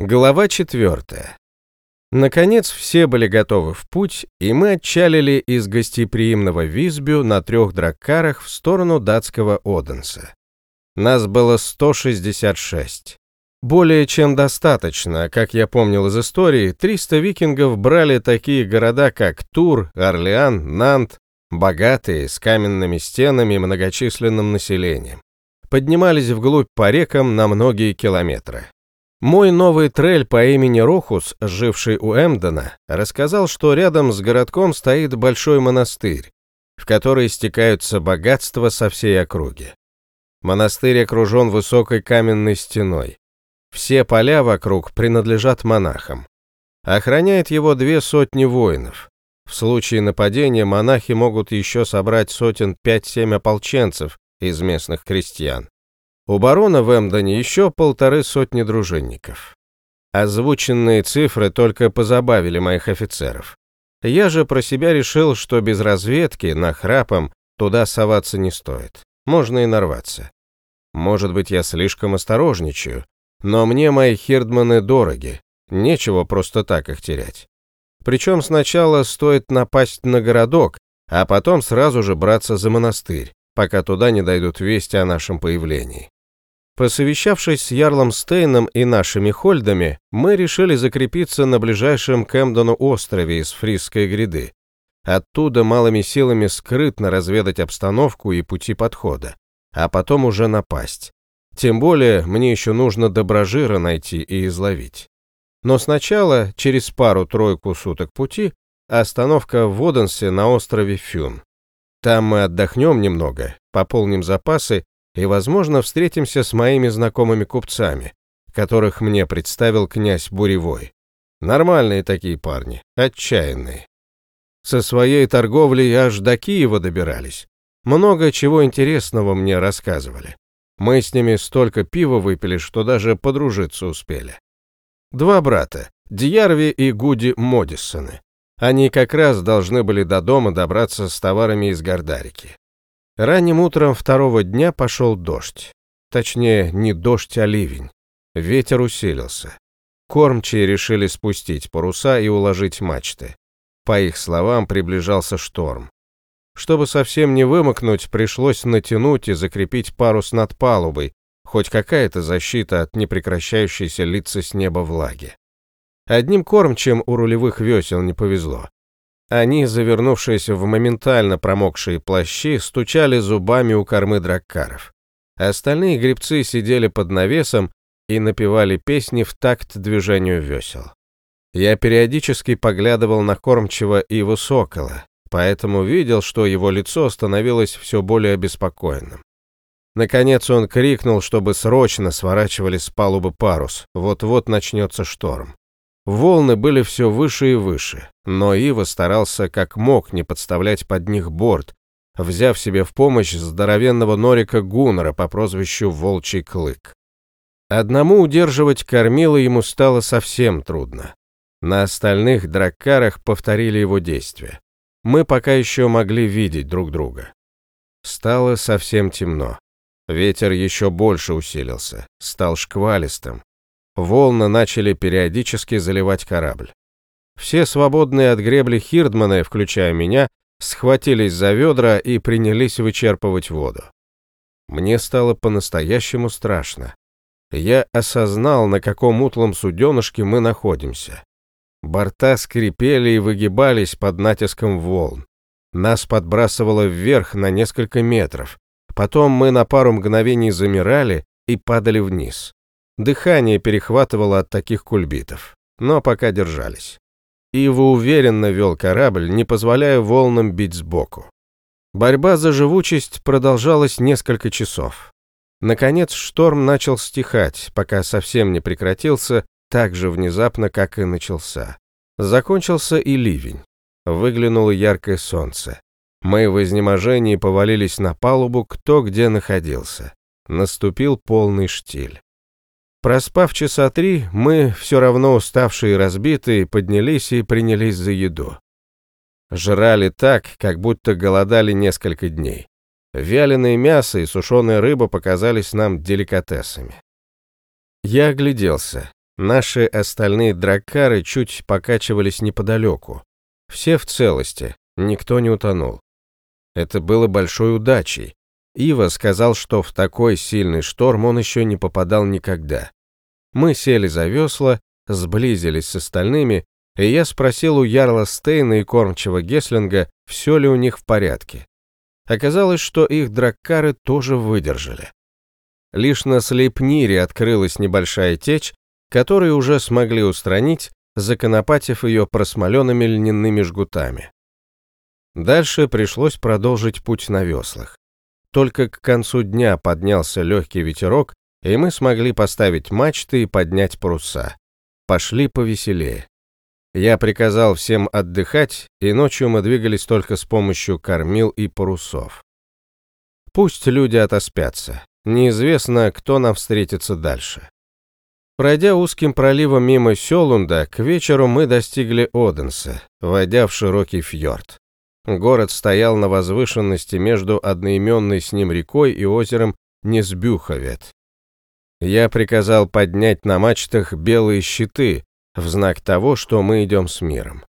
Глава четвертая. Наконец все были готовы в путь, и мы отчалили из гостеприимного Визбю на трех драккарах в сторону датского Оденса. Нас было 166. Более чем достаточно, как я помнил из истории, 300 викингов брали такие города, как Тур, Орлеан, Нант, богатые, с каменными стенами и многочисленным населением. Поднимались вглубь по рекам на многие километры. Мой новый трель по имени Рохус, живший у Эмдена, рассказал, что рядом с городком стоит большой монастырь, в который стекаются богатства со всей округи. Монастырь окружен высокой каменной стеной. Все поля вокруг принадлежат монахам. Охраняет его две сотни воинов. В случае нападения монахи могут еще собрать сотен пять-семь ополченцев из местных крестьян. У барона в Эмдоне еще полторы сотни дружинников. Озвученные цифры только позабавили моих офицеров. Я же про себя решил, что без разведки, нахрапом, туда соваться не стоит. Можно и нарваться. Может быть, я слишком осторожничаю, но мне мои хирдманы дороги, нечего просто так их терять. Причем сначала стоит напасть на городок, а потом сразу же браться за монастырь, пока туда не дойдут вести о нашем появлении. Посовещавшись с Ярлом Стейном и нашими хольдами, мы решили закрепиться на ближайшем Кэмдону острове из Фрисской гряды. Оттуда малыми силами скрытно разведать обстановку и пути подхода, а потом уже напасть. Тем более, мне еще нужно доброжира найти и изловить. Но сначала, через пару-тройку суток пути, остановка в Воденсе на острове Фюн. Там мы отдохнем немного, пополним запасы и, возможно, встретимся с моими знакомыми купцами, которых мне представил князь Буревой. Нормальные такие парни, отчаянные. Со своей торговлей аж до Киева добирались. Много чего интересного мне рассказывали. Мы с ними столько пива выпили, что даже подружиться успели. Два брата, Дьярви и Гуди Модиссоны. Они как раз должны были до дома добраться с товарами из Гордарики. Ранним утром второго дня пошел дождь. Точнее, не дождь, а ливень. Ветер усилился. Кормчие решили спустить паруса и уложить мачты. По их словам, приближался шторм. Чтобы совсем не вымокнуть, пришлось натянуть и закрепить парус над палубой, хоть какая-то защита от непрекращающейся литься с неба влаги. Одним кормчим у рулевых весел не повезло. Они, завернувшись в моментально промокшие плащи, стучали зубами у кормы драккаров. Остальные гребцы сидели под навесом и напевали песни в такт движению весел. Я периодически поглядывал на кормчего Иву Сокола, поэтому видел, что его лицо становилось все более обеспокоенным. Наконец он крикнул, чтобы срочно сворачивали с палубы парус, вот-вот начнется шторм. Волны были все выше и выше, но Ива старался как мог не подставлять под них борт, взяв себе в помощь здоровенного норика Гуннера по прозвищу Волчий Клык. Одному удерживать кормило ему стало совсем трудно. На остальных драккарах повторили его действия. Мы пока еще могли видеть друг друга. Стало совсем темно. Ветер еще больше усилился, стал шквалистым. Волны начали периодически заливать корабль. Все свободные от гребли хирдманы, включая меня, схватились за ведра и принялись вычерпывать воду. Мне стало по-настоящему страшно. Я осознал, на каком утлом суденышке мы находимся. Борта скрипели и выгибались под натиском волн. Нас подбрасывало вверх на несколько метров. Потом мы на пару мгновений замирали и падали вниз. Дыхание перехватывало от таких кульбитов, но пока держались. Ива уверенно вел корабль, не позволяя волнам бить сбоку. Борьба за живучесть продолжалась несколько часов. Наконец шторм начал стихать, пока совсем не прекратился, так же внезапно, как и начался. Закончился и ливень. Выглянуло яркое солнце. Мы в изнеможении повалились на палубу, кто где находился. Наступил полный штиль. Проспав часа три, мы, все равно уставшие и разбитые, поднялись и принялись за еду. Жрали так, как будто голодали несколько дней. Вяленое мясо и сушеная рыба показались нам деликатесами. Я огляделся. Наши остальные драккары чуть покачивались неподалеку. Все в целости, никто не утонул. Это было большой удачей. Ива сказал, что в такой сильный шторм он еще не попадал никогда. Мы сели за весла, сблизились с остальными, и я спросил у Ярла Стейна и кормчего Геслинга, все ли у них в порядке. Оказалось, что их драккары тоже выдержали. Лишь на Слепнире открылась небольшая течь, которую уже смогли устранить, законопатив ее просмоленными льняными жгутами. Дальше пришлось продолжить путь на веслах. Только к концу дня поднялся легкий ветерок, и мы смогли поставить мачты и поднять паруса. Пошли повеселее. Я приказал всем отдыхать, и ночью мы двигались только с помощью кормил и парусов. Пусть люди отоспятся. Неизвестно, кто нам встретится дальше. Пройдя узким проливом мимо Селунда, к вечеру мы достигли Оденса, войдя в широкий фьорд. Город стоял на возвышенности между одноименной с ним рекой и озером Несбюховет. Я приказал поднять на мачтах белые щиты в знак того, что мы идем с миром.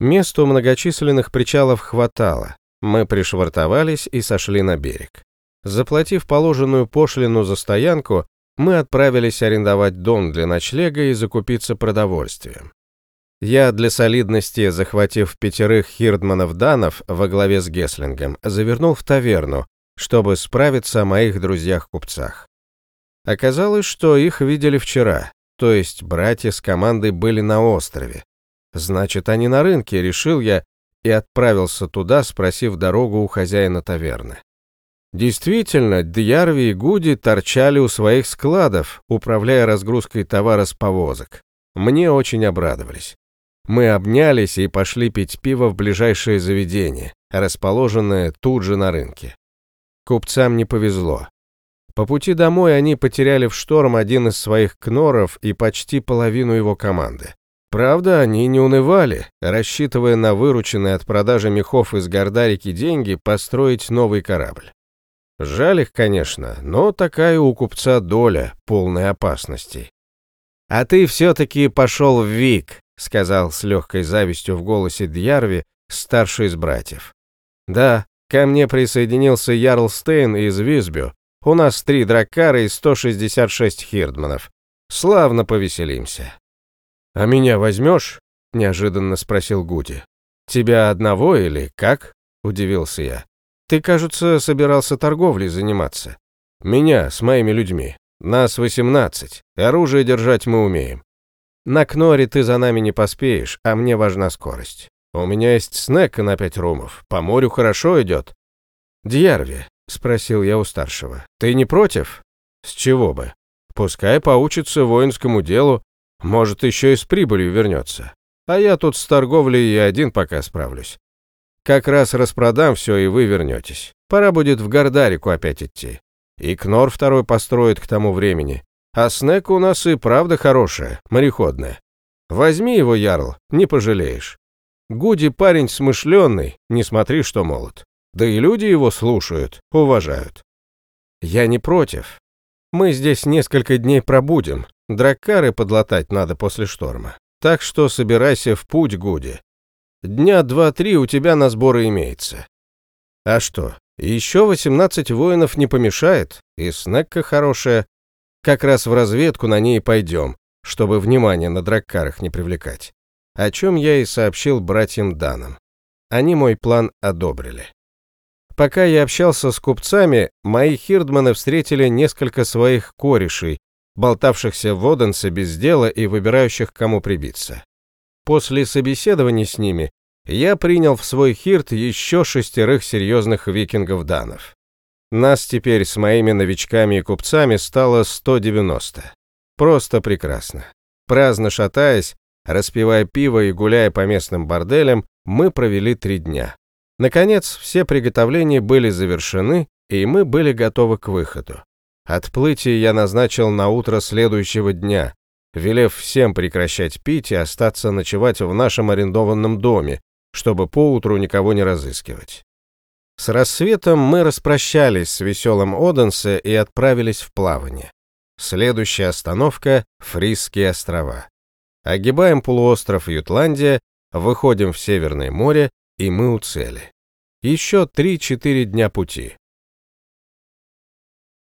Мест у многочисленных причалов хватало. Мы пришвартовались и сошли на берег. Заплатив положенную пошлину за стоянку, мы отправились арендовать дом для ночлега и закупиться продовольствием. Я для солидности, захватив пятерых хирдманов-данов во главе с Геслингом, завернул в таверну, чтобы справиться о моих друзьях-купцах. Оказалось, что их видели вчера, то есть братья с командой были на острове. Значит, они на рынке, решил я, и отправился туда, спросив дорогу у хозяина таверны. Действительно, Дьярви и Гуди торчали у своих складов, управляя разгрузкой товара с повозок. Мне очень обрадовались. Мы обнялись и пошли пить пиво в ближайшее заведение, расположенное тут же на рынке. Купцам не повезло. По пути домой они потеряли в шторм один из своих кноров и почти половину его команды. Правда, они не унывали, рассчитывая на вырученные от продажи мехов из Гордарики деньги построить новый корабль. Жаль их, конечно, но такая у купца доля, полной опасностей. «А ты все-таки пошел в Вик», — сказал с легкой завистью в голосе Дьярви, старший из братьев. «Да, ко мне присоединился Ярл Стейн из Визбю. У нас три драккара и 166 хирдманов. Славно повеселимся». «А меня возьмешь?» — неожиданно спросил Гуди. «Тебя одного или как?» — удивился я. Ты, кажется, собирался торговлей заниматься. Меня с моими людьми. Нас 18. Оружие держать мы умеем. На Кноре ты за нами не поспеешь, а мне важна скорость. У меня есть снэк на пять румов. По морю хорошо идет. Дьярви, спросил я у старшего, ты не против? С чего бы? Пускай поучится воинскому делу, может, еще и с прибылью вернется. А я тут с торговлей и один пока справлюсь. Как раз распродам все, и вы вернетесь. Пора будет в Гордарику опять идти. И Кнор второй построит к тому времени. А снэк у нас и правда хорошая, мореходная. Возьми его, Ярл, не пожалеешь. Гуди парень смышленный, не смотри, что молод. Да и люди его слушают, уважают. Я не против. Мы здесь несколько дней пробудем. Драккары подлатать надо после шторма. Так что собирайся в путь, Гуди. Дня два-три у тебя на сборы имеется. А что, еще 18 воинов не помешает, и снекка хорошая. Как раз в разведку на ней пойдем, чтобы внимание на драккарах не привлекать. О чем я и сообщил братьям Данам. Они мой план одобрили. Пока я общался с купцами, мои хирдманы встретили несколько своих корешей, болтавшихся в Оденсе без дела и выбирающих, кому прибиться. После собеседования с ними я принял в свой хирт еще шестерых серьезных викингов-данов. Нас теперь с моими новичками и купцами стало 190. Просто прекрасно. Праздно шатаясь, распивая пиво и гуляя по местным борделям, мы провели три дня. Наконец, все приготовления были завершены, и мы были готовы к выходу. Отплытие я назначил на утро следующего дня, велев всем прекращать пить и остаться ночевать в нашем арендованном доме, чтобы поутру никого не разыскивать. С рассветом мы распрощались с веселым Оденсе и отправились в плавание. Следующая остановка — Фрисские острова. Огибаем полуостров Ютландия, выходим в Северное море, и мы у цели. Еще 3-4 дня пути.